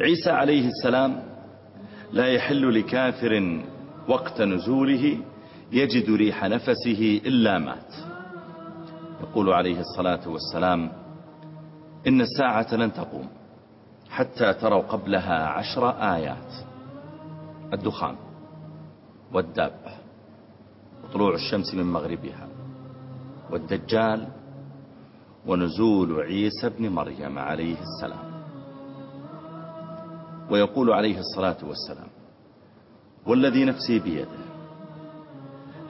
عيسى عليه السلام لا يحل لكافر وقت نزوله يجد ريح نفسه إلا مات. يقول عليه الصلاة والسلام إن الساعة لن تقوم حتى تروا قبلها عشر آيات. الدخان والدابة وطلوع الشمس من مغربها والدجال ونزول عيسى بن مريم عليه السلام. ويقول عليه الصلاة والسلام والذي نفسي بيده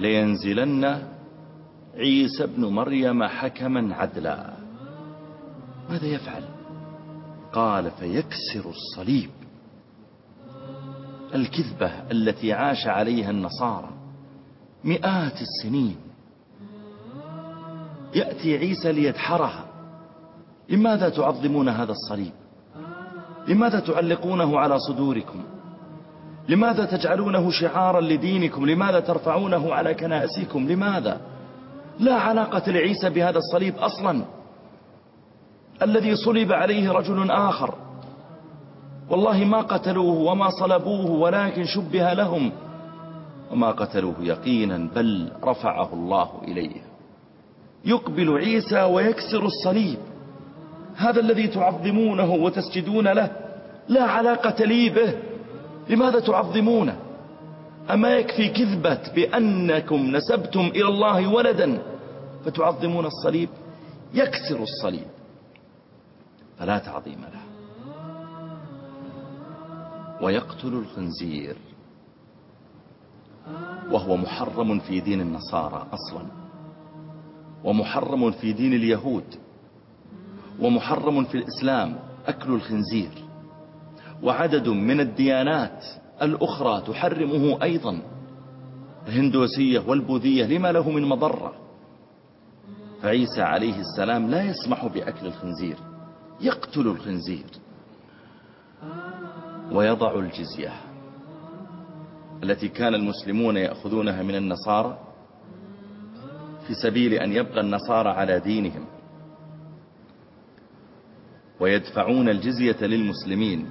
لينزلن عيسى بن مريم حكما عدلا. ماذا يفعل؟ قال فيكسر الصليب. الكذبة التي عاش عليها النصارى مئات السنين. يأتي عيسى ليدحرها. لماذا تعظمون هذا الصليب؟ لماذا تعلقونه على صدوركم؟ لماذا تجعلونه شعارا لدينكم؟ لماذا ترفعونه على كنائسكم؟ لماذا؟ لا علاقة لعيسى بهذا الصليب أصلا. الذي صلب عليه رجل آخر. والله ما قتلوه وما صلبوه ولكن شبه لهم. وما قتلوه يقينا بل رفعه الله إليه. يقبل عيسى ويكسر الصليب. هذا الذي تعظمونه وتسجدون له لا علاقة لي به. لماذا تعظمونه؟ أما يكفي كذبة بأنكم نسبتم إلى الله ولدا فتعظمون الصليب؟ يكسر الصليب. فلا تعظيم له. ويقتل الخنزير. وهو محرم في دين النصارى أصلا. ومحرم في دين اليهود. ومحرم في الإسلام أكل الخنزير. وعدد من الديانات الأخرى تحرمه أيضا. الهندوسية والبوذية لما له من مضرة. فعيسى عليه السلام لا يسمح بأكل الخنزير. يقتل الخنزير. ويضع الجزية التي كان المسلمون يأخذونها من النصارى في سبيل أن يبقى النصارى على دينهم. ويدفعون الجزية للمسلمين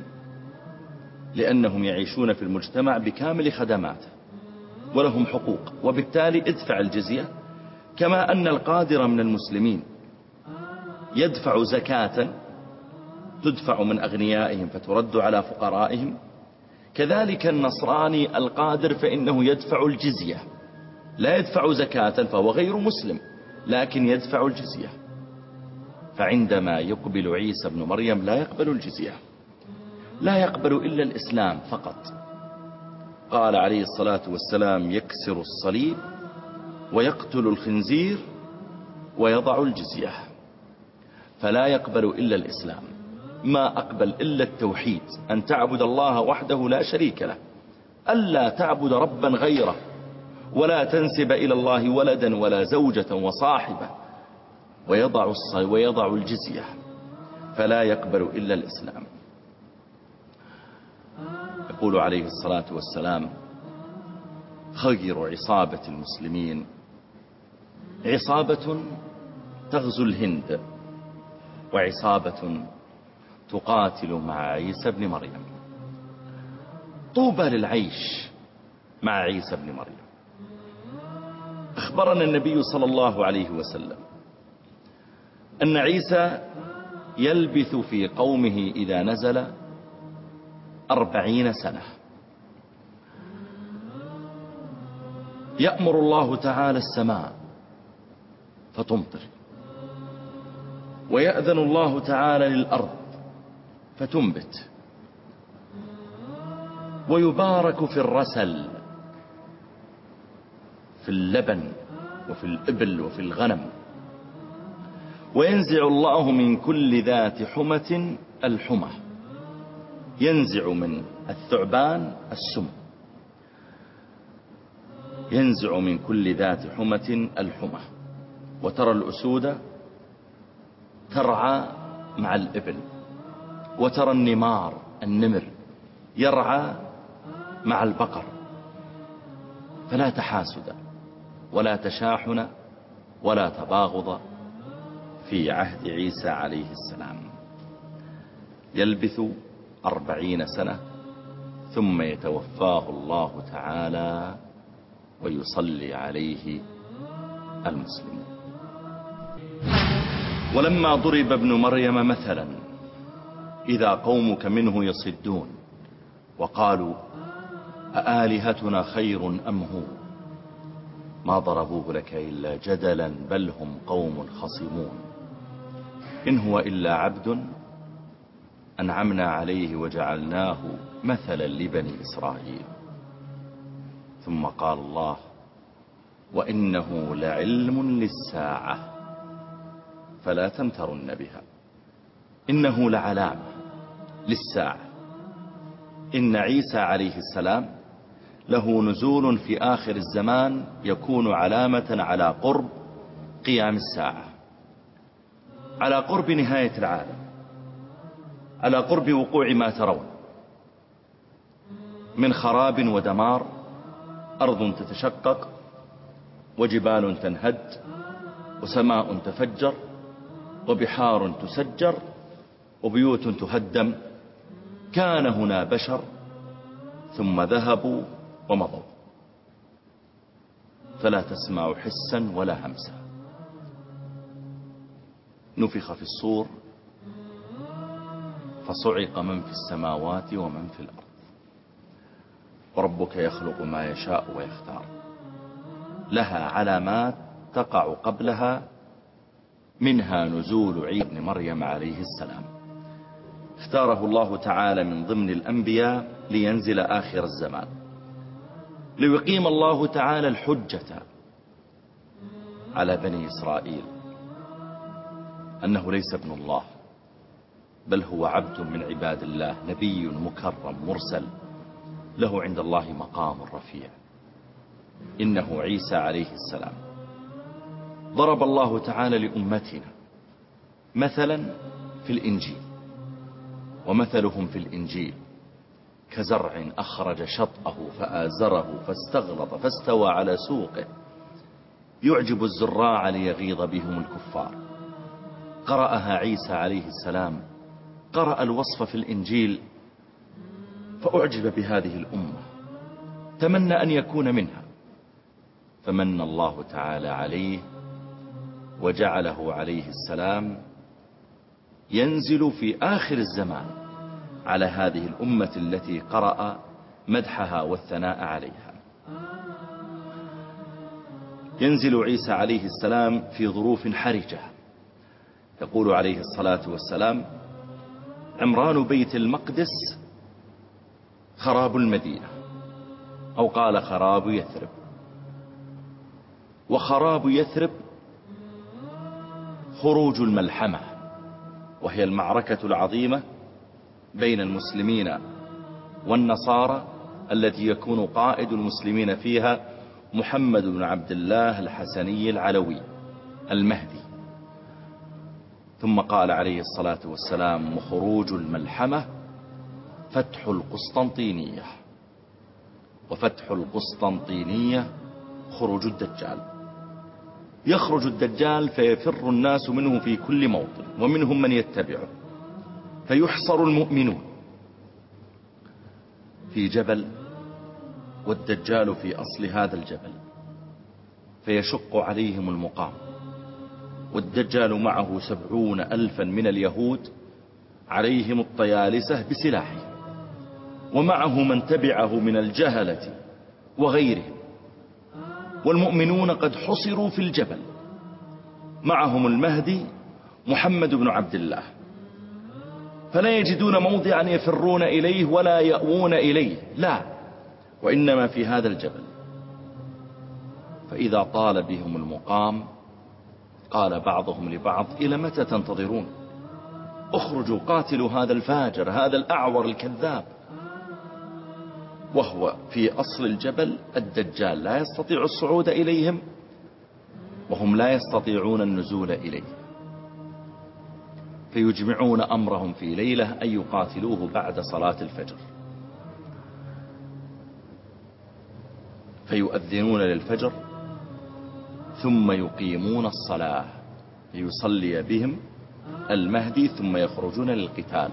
لأنهم يعيشون في المجتمع بكامل خدماته ولهم حقوق. وبالتالي ادفع الجزية كما أن القادر من المسلمين يدفع زكاة تدفع من أغنيائهم فترد على فقرائهم. كذلك النصراني القادر فإنه يدفع الجزية. لا يدفع زكاة فهو غير مسلم لكن يدفع الجزية. فعندما يقبل عيسى بن مريم لا يقبل الجزية. لا يقبل إلا الإسلام فقط. قال عليه الصلاة والسلام يكسر الصليب ويقتل الخنزير ويضع الجزية. فلا يقبل إلا الإسلام. ما أقبل إلا التوحيد. أن تعبد الله وحده لا شريك له. ألا تعبد ربا غيره. ولا تنسب إلى الله ولدا ولا زوجة وصاحبة. ويضع, ويضع الجزية فلا يقبل إلا الإسلام. يقول عليه الصلاة والسلام خير عصابة المسلمين. عصابة تغزو الهند وعصابة تقاتل مع عيسى بن مريم. طوبى للعيش مع عيسى بن مريم. أخبرنا النبي صلى الله عليه وسلم أن عيسى يلبث في قومه إذا نزل أربعين سنة. يأمر الله تعالى السماء فتمطر. ويأذن الله تعالى للأرض فتنبت. ويبارك في الرسل في اللبن وفي الإبل وفي الغنم. وينزع الله من كل ذات حمة الحمى. ينزع من الثعبان السم. ينزع من كل ذات حمة الحمى. وترى الأسود ترعى مع الإبل. وترى النمار النمر يرعى مع البقر. فلا تحاسد ولا تشاحن ولا تباغض في عهد عيسى عليه السلام. يلبث أربعين سنة ثم يتوفاه الله تعالى ويصلي عليه المسلمون. ولما ضرب ابن مريم مثلا إذا قومك منه يصدون وقالوا أآلهتنا خير أم هو؟ ما ضربوه لك إلا جدلا بل هم قوم خصمون. إن هو إلا عبد أنعمنا عليه وجعلناه مثلا لبني إسرائيل. ثم قال الله وإنه لعلم للساعة فلا تمترن بها. إنه لعلامة للساعة. إن عيسى عليه السلام له نزول في آخر الزمان يكون علامة على قرب قيام الساعة. على قرب نهاية العالم على قرب وقوع ما ترون. من خراب ودمار أرض تتشقق وجبال تنهد وسماء تفجر وبحار تسجر وبيوت تهدم. كان هنا بشر ثم ذهبوا ومضوا. فلا تسمع حسا ولا همسا. نفخ في الصور فصعق من في السماوات ومن في الأرض. وربك يخلق ما يشاء ويختار. لها علامات تقع قبلها منها نزول عيد مريم عليه السلام. اختاره الله تعالى من ضمن الأنبياء لينزل آخر الزمان. ليقيم الله تعالى الحجة على بني إسرائيل. أنه ليس ابن الله بل هو عبد من عباد الله نبي مكرم مرسل. له عند الله مقام رفيع. إنه عيسى عليه السلام. ضرب الله تعالى لأمتنا مثلا في الإنجيل ومثلهم في الإنجيل. كزرع أخرج شطأه فآزره فاستغلط فاستوى على سوقه. يعجب الزراع ليغيظ بهم الكفار. قرأها عيسى عليه السلام. قرأ الوصف في الإنجيل. فأعجب بهذه الأمة. تمنى أن يكون منها. فمن الله تعالى عليه وجعله عليه السلام ينزل في آخر الزمان على هذه الأمة التي قرأ مدحها والثناء عليها. ينزل عيسى عليه السلام في ظروف حرجة. يقول عليه الصلاة والسلام عمران بيت المقدس خراب المدينة أو قال خراب يثرب. وخراب يثرب خروج الملحمة وهي المعركة العظيمة بين المسلمين والنصارى التي يكون قائد المسلمين فيها محمد بن عبد الله الحسني العلوي المهدي. ثم قال عليه الصلاة والسلام خروج الملحمة فتح القسطنطينية. وفتح القسطنطينية خروج الدجال. يخرج الدجال فيفر الناس منه في كل موطن ومنهم من يتبعه. فيحصر المؤمنون. في جبل والدجال في أصل هذا الجبل. فيشق عليهم المقام. والدجال معه سبعون ألفا من اليهود عليهم الطيالسة بسلاحه ومعه من تبعه من الجهلة وغيرهم والمؤمنون قد حصروا في الجبل معهم المهدي محمد بن عبد الله. فلا يجدون موضعا يفرون إليه ولا يأوون إليه لا وإنما في هذا الجبل. فإذا طال بهم المقام قال بعضهم لبعض إلى متى تنتظرون؟ اخرجوا قاتلوا هذا الفاجر هذا الأعور الكذاب. وهو في أصل الجبل الدجال لا يستطيع الصعود إليهم وهم لا يستطيعون النزول إليه. فيجمعون أمرهم في ليلة أن يقاتلوه بعد صلاة الفجر. فيؤذنون للفجر ثم يقيمون الصلاة ليصلي بهم المهدي ثم يخرجون للقتال.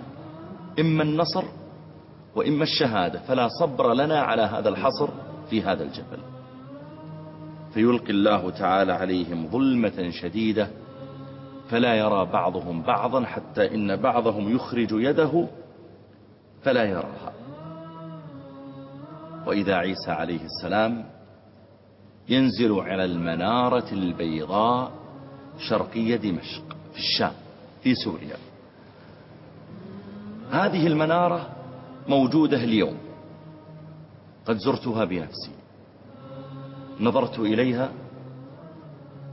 إما النصر وإما الشهادة فلا صبر لنا على هذا الحصر في هذا الجبل. فيلقي الله تعالى عليهم ظلمة شديدة فلا يرى بعضهم بعضا حتى إن بعضهم يخرج يده فلا يراها. وإذا عيسى عليه السلام ينزل على المنارة البيضاء شرقية دمشق في الشام في سوريا. هذه المنارة موجودة اليوم. قد زرتها بنفسي. نظرت إليها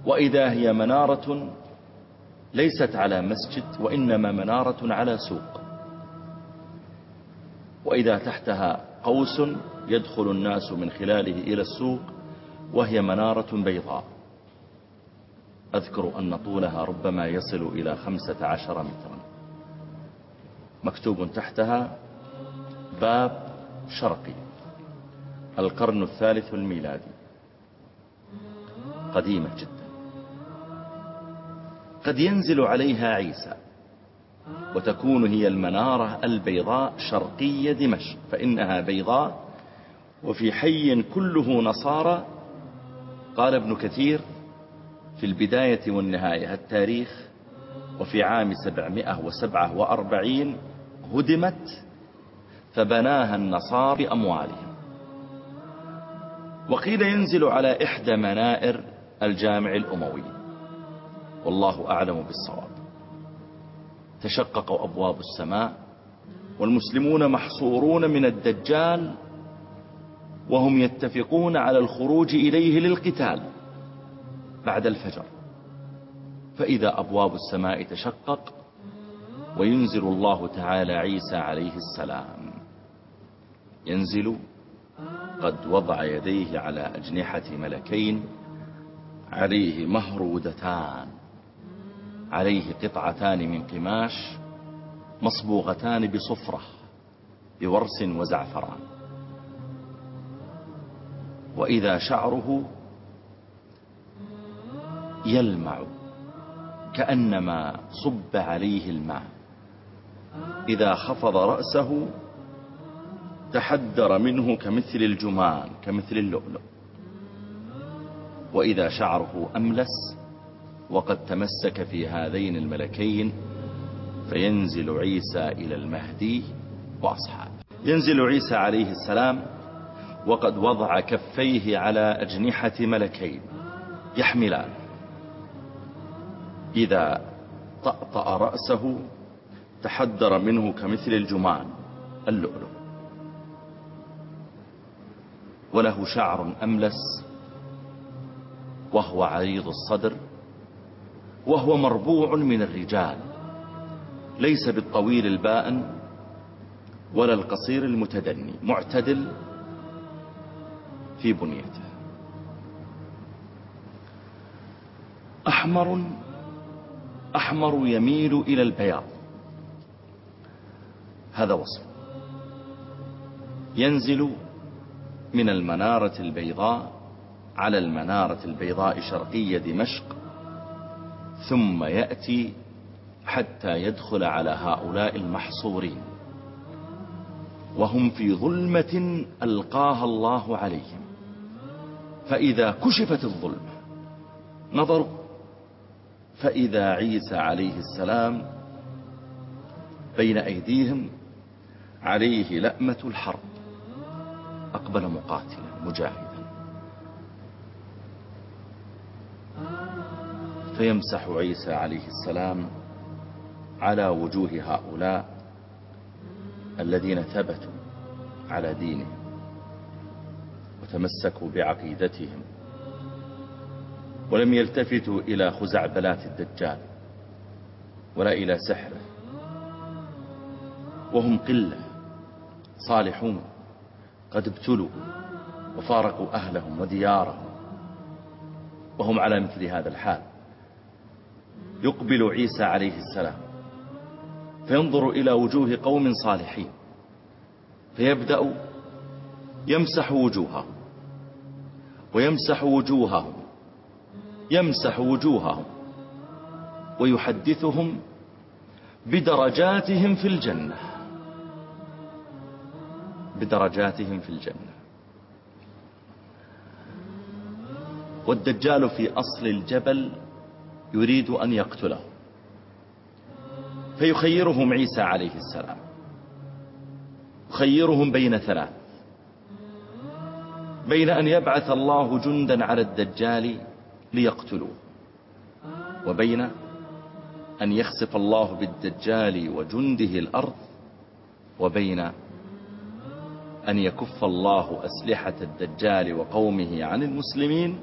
وإذا هي منارة ليست على مسجد وإنما منارة على سوق. وإذا تحتها قوس يدخل الناس من خلاله إلى السوق وهي منارة بيضاء. أذكر أن طولها ربما يصل إلى خمسة عشر مترا. مكتوب تحتها باب شرقي القرن الثالث الميلادي. قديمة جدا. قد ينزل عليها عيسى وتكون هي المنارة البيضاء شرقية دمشق فإنها بيضاء وفي حي كله نصارى قال ابن كثير في البداية والنهاية التاريخ وفي عام سبعمائة وسبعة وأربعين هدمت فبناها النصارى بأموالهم. وقيل ينزل على إحدى منائر الجامع الأموي. والله أعلم بالصواب. تشقق أبواب السماء والمسلمون محصورون من الدجال وهم يتفقون على الخروج إليه للقتال بعد الفجر. فإذا أبواب السماء تشقق وينزل الله تعالى عيسى عليه السلام. ينزل قد وضع يديه على أجنحة ملكين عليه مهرودتان. عليه قطعتان من قماش مصبوغتان بصفرة بورس وزعفران. وإذا شعره يلمع كأنما صب عليه الماء. إذا خفض رأسه تحدر منه كمثل الجمان كمثل اللؤلؤ. وإذا شعره أملس وقد تمسك في هذين الملكين فينزل عيسى إلى المهدي وأصحابه. ينزل عيسى عليه السلام وقد وضع كفيه على أجنحة ملكين. يحملان. إذا طأطأ رأسه تحدر منه كمثل الجمان اللؤلؤ. وله شعر أملس وهو عريض الصدر وهو مربوع من الرجال. ليس بالطويل البائن ولا القصير المتدني. معتدل في بنيته أحمر أحمر يميل إلى البياض. هذا وصف. ينزل من المنارة البيضاء على المنارة البيضاء شرقية دمشق ثم يأتي حتى يدخل على هؤلاء المحصورين وهم في ظلمة ألقاها الله عليهم. فإذا كشفت الظلم نظروا. فإذا عيسى عليه السلام بين أيديهم عليه لأمة الحرب أقبل مقاتلا مجاهدا. فيمسح عيسى عليه السلام على وجوه هؤلاء الذين ثبتوا على دينهم. وتمسكوا بعقيدتهم ولم يلتفتوا إلى خزعبلات الدجال ولا إلى سحره. وهم قلة صالحون قد ابتلوا وفارقوا أهلهم وديارهم وهم على مثل هذا الحال. يقبل عيسى عليه السلام فينظر إلى وجوه قوم صالحين فيبدأ يمسح وجوههم. ويمسح وجوههم. يمسح وجوههم. ويحدثهم بدرجاتهم في الجنة. بدرجاتهم في الجنة. والدجال في أصل الجبل يريد أن يقتله. فيخيرهم عيسى عليه السلام. يخيرهم بين ثلاث. بين أن يبعث الله جندا على الدجال ليقتلوه. وبين أن يخسف الله بالدجال وجنده الأرض. وبين أن يكف الله أسلحة الدجال وقومه عن المسلمين.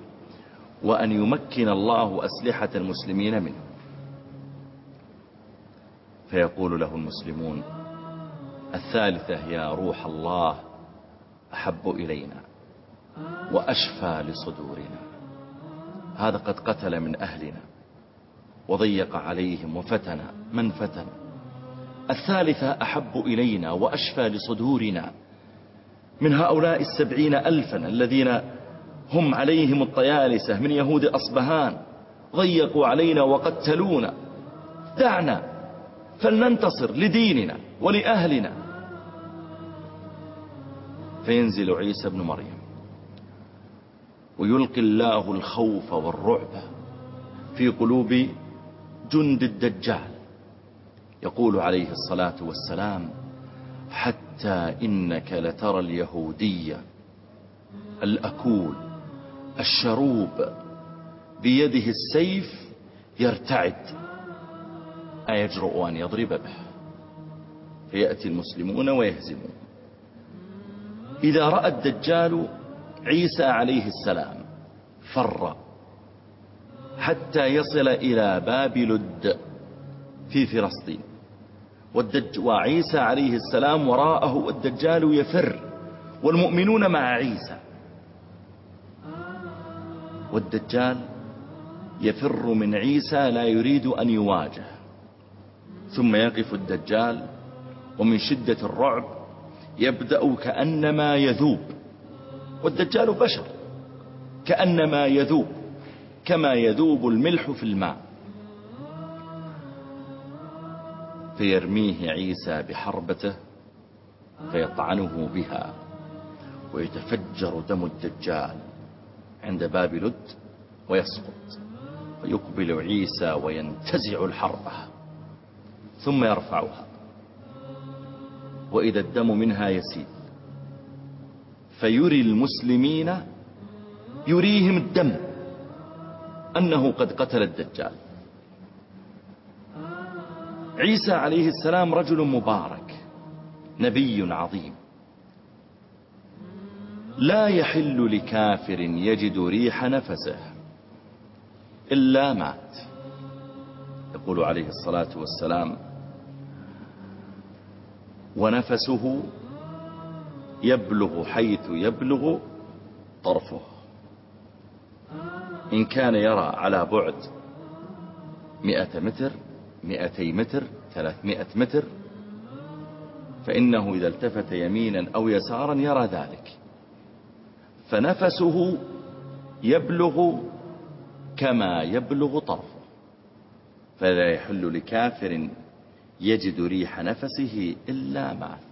وأن يمكن الله أسلحة المسلمين منه. فيقول له المسلمون الثالثة يا روح الله أحب إلينا. وأشفى لصدورنا. هذا قد قتل من أهلنا. وضيق عليهم وفتن من فتن. الثالثة أحب إلينا وأشفى لصدورنا. من هؤلاء السبعين ألفا الذين هم عليهم الطيالسة من يهود أصبهان ضيقوا علينا وقتلونا. دعنا فلننتصر لديننا ولأهلنا. فينزل عيسى بن مريم. ويلقي الله الخوف والرعب في قلوب جند الدجال. يقول عليه الصلاة والسلام حتى إنك لترى اليهودية الأكول الشروب بيده السيف يرتعد أيجرؤ أن يضرب به. فيأتي المسلمون ويهزمون. إذا رأى الدجال عيسى عليه السلام فر حتى يصل إلى باب لد في فلسطين. والدج وعيسى عليه السلام وراءه والدجال يفر والمؤمنون مع عيسى. والدجال يفر من عيسى لا يريد أن يواجه. ثم يقف الدجال ومن شدة الرعب يبدأ كأنما يذوب. والدجال بشر. كأنما يذوب كما يذوب الملح في الماء. فيرميه عيسى بحربته فيطعنه بها ويتفجر دم الدجال عند باب لد ويسقط فيقبل عيسى وينتزع الحربة ثم يرفعها. وإذا الدم منها يسيد فيري المسلمين يريهم الدم أنه قد قتل الدجال عيسى عليه السلام رجل مبارك نبي عظيم. لا يحل لكافر يجد ريح نفسه إلا مات. يقول عليه الصلاة والسلام ونفسه يبلغ حيث يبلغ طرفه. إن كان يرى على بعد مئة متر مئتي متر ثلاثمائة متر فإنه إذا التفت يمينا أو يسارا يرى ذلك. فنفسه يبلغ كما يبلغ طرفه. فلا يحل لكافر يجد ريح نفسه إلا مات